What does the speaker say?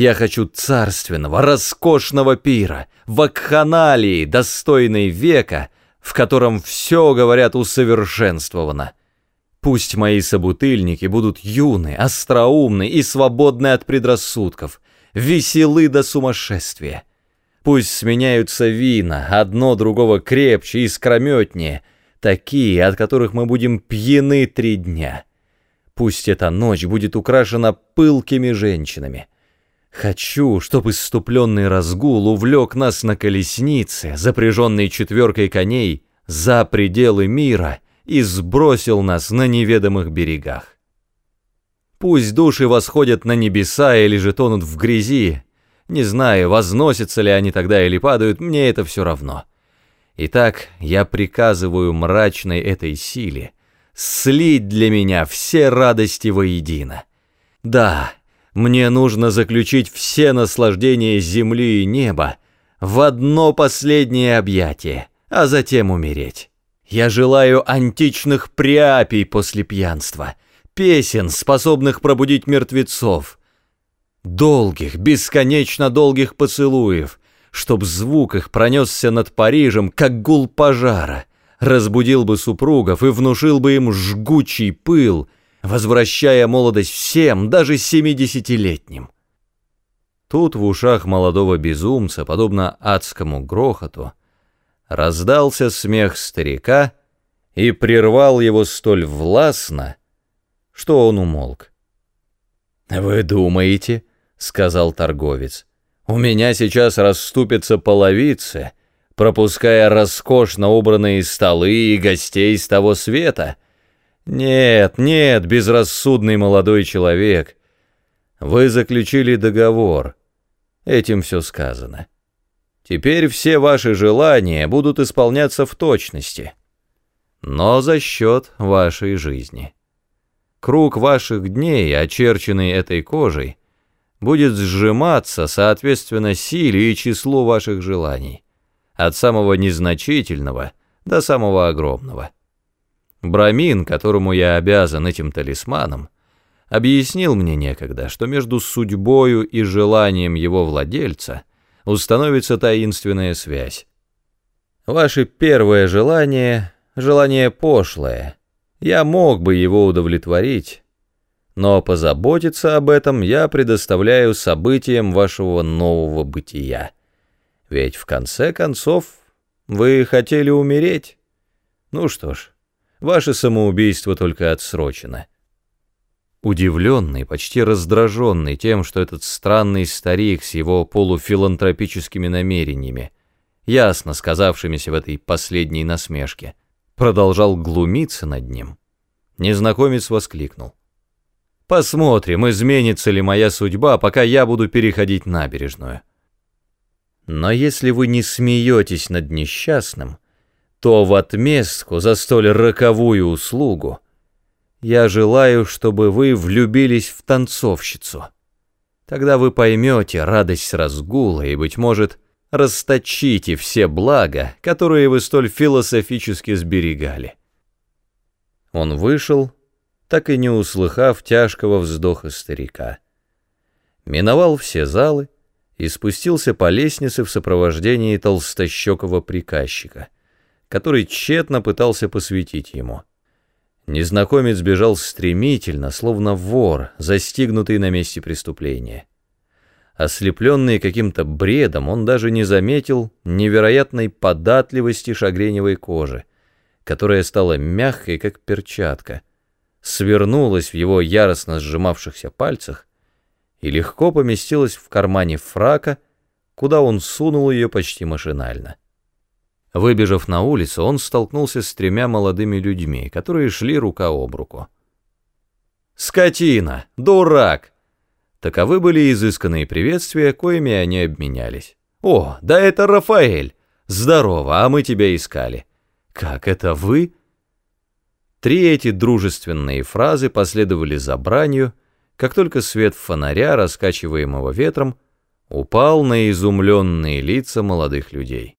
Я хочу царственного, роскошного пира, вакханалии, достойной века, в котором все, говорят, усовершенствовано. Пусть мои собутыльники будут юны, остроумны и свободны от предрассудков, веселы до сумасшествия. Пусть сменяются вина, одно другого крепче и скрометнее, такие, от которых мы будем пьяны три дня. Пусть эта ночь будет украшена пылкими женщинами. Хочу, чтобы иступленный разгул увлек нас на колеснице, запряженной четверкой коней, за пределы мира и сбросил нас на неведомых берегах. Пусть души восходят на небеса или же тонут в грязи, не знаю, возносятся ли они тогда или падают, мне это все равно. Итак, я приказываю мрачной этой силе слить для меня все радости воедино. Да, мне нужно заключить все наслаждения земли и неба в одно последнее объятие, а затем умереть. Я желаю античных приапий после пьянства, песен, способных пробудить мертвецов, долгих, бесконечно долгих поцелуев, чтоб звук их пронесся над Парижем, как гул пожара, разбудил бы супругов и внушил бы им жгучий пыл — возвращая молодость всем, даже семидесятилетним. Тут в ушах молодого безумца, подобно адскому грохоту, раздался смех старика и прервал его столь властно, что он умолк. «Вы думаете, — сказал торговец, — у меня сейчас расступятся половицы, пропуская роскошно убранные столы и гостей с того света?» Нет, нет, безрассудный молодой человек. Вы заключили договор. Этим все сказано. Теперь все ваши желания будут исполняться в точности, но за счет вашей жизни. Круг ваших дней, очерченный этой кожей, будет сжиматься соответственно силе и числу ваших желаний, от самого незначительного до самого огромного. Брамин, которому я обязан этим талисманом, объяснил мне некогда, что между судьбою и желанием его владельца установится таинственная связь. Ваше первое желание — желание пошлое. Я мог бы его удовлетворить, но позаботиться об этом я предоставляю событиям вашего нового бытия. Ведь в конце концов вы хотели умереть. Ну что ж, Ваше самоубийство только отсрочено». Удивленный, почти раздраженный тем, что этот странный старик с его полуфилантропическими намерениями, ясно сказавшимися в этой последней насмешке, продолжал глумиться над ним, незнакомец воскликнул. «Посмотрим, изменится ли моя судьба, пока я буду переходить набережную. Но если вы не смеетесь над несчастным, — то в отместку за столь роковую услугу я желаю, чтобы вы влюбились в танцовщицу. Тогда вы поймете радость разгула и, быть может, расточите все блага, которые вы столь философически сберегали. Он вышел, так и не услыхав тяжкого вздоха старика. Миновал все залы и спустился по лестнице в сопровождении толстощекого приказчика — который тщетно пытался посветить ему. Незнакомец бежал стремительно, словно вор, застигнутый на месте преступления. Ослепленный каким-то бредом, он даже не заметил невероятной податливости шагреневой кожи, которая стала мягкой, как перчатка, свернулась в его яростно сжимавшихся пальцах и легко поместилась в кармане фрака, куда он сунул ее почти машинально. Выбежав на улицу, он столкнулся с тремя молодыми людьми, которые шли рука об руку. «Скотина! Дурак!» Таковы были изысканные приветствия, коими они обменялись. «О, да это Рафаэль! Здорово, а мы тебя искали!» «Как это вы?» Три эти дружественные фразы последовали за бранью, как только свет фонаря, раскачиваемого ветром, упал на изумленные лица молодых людей.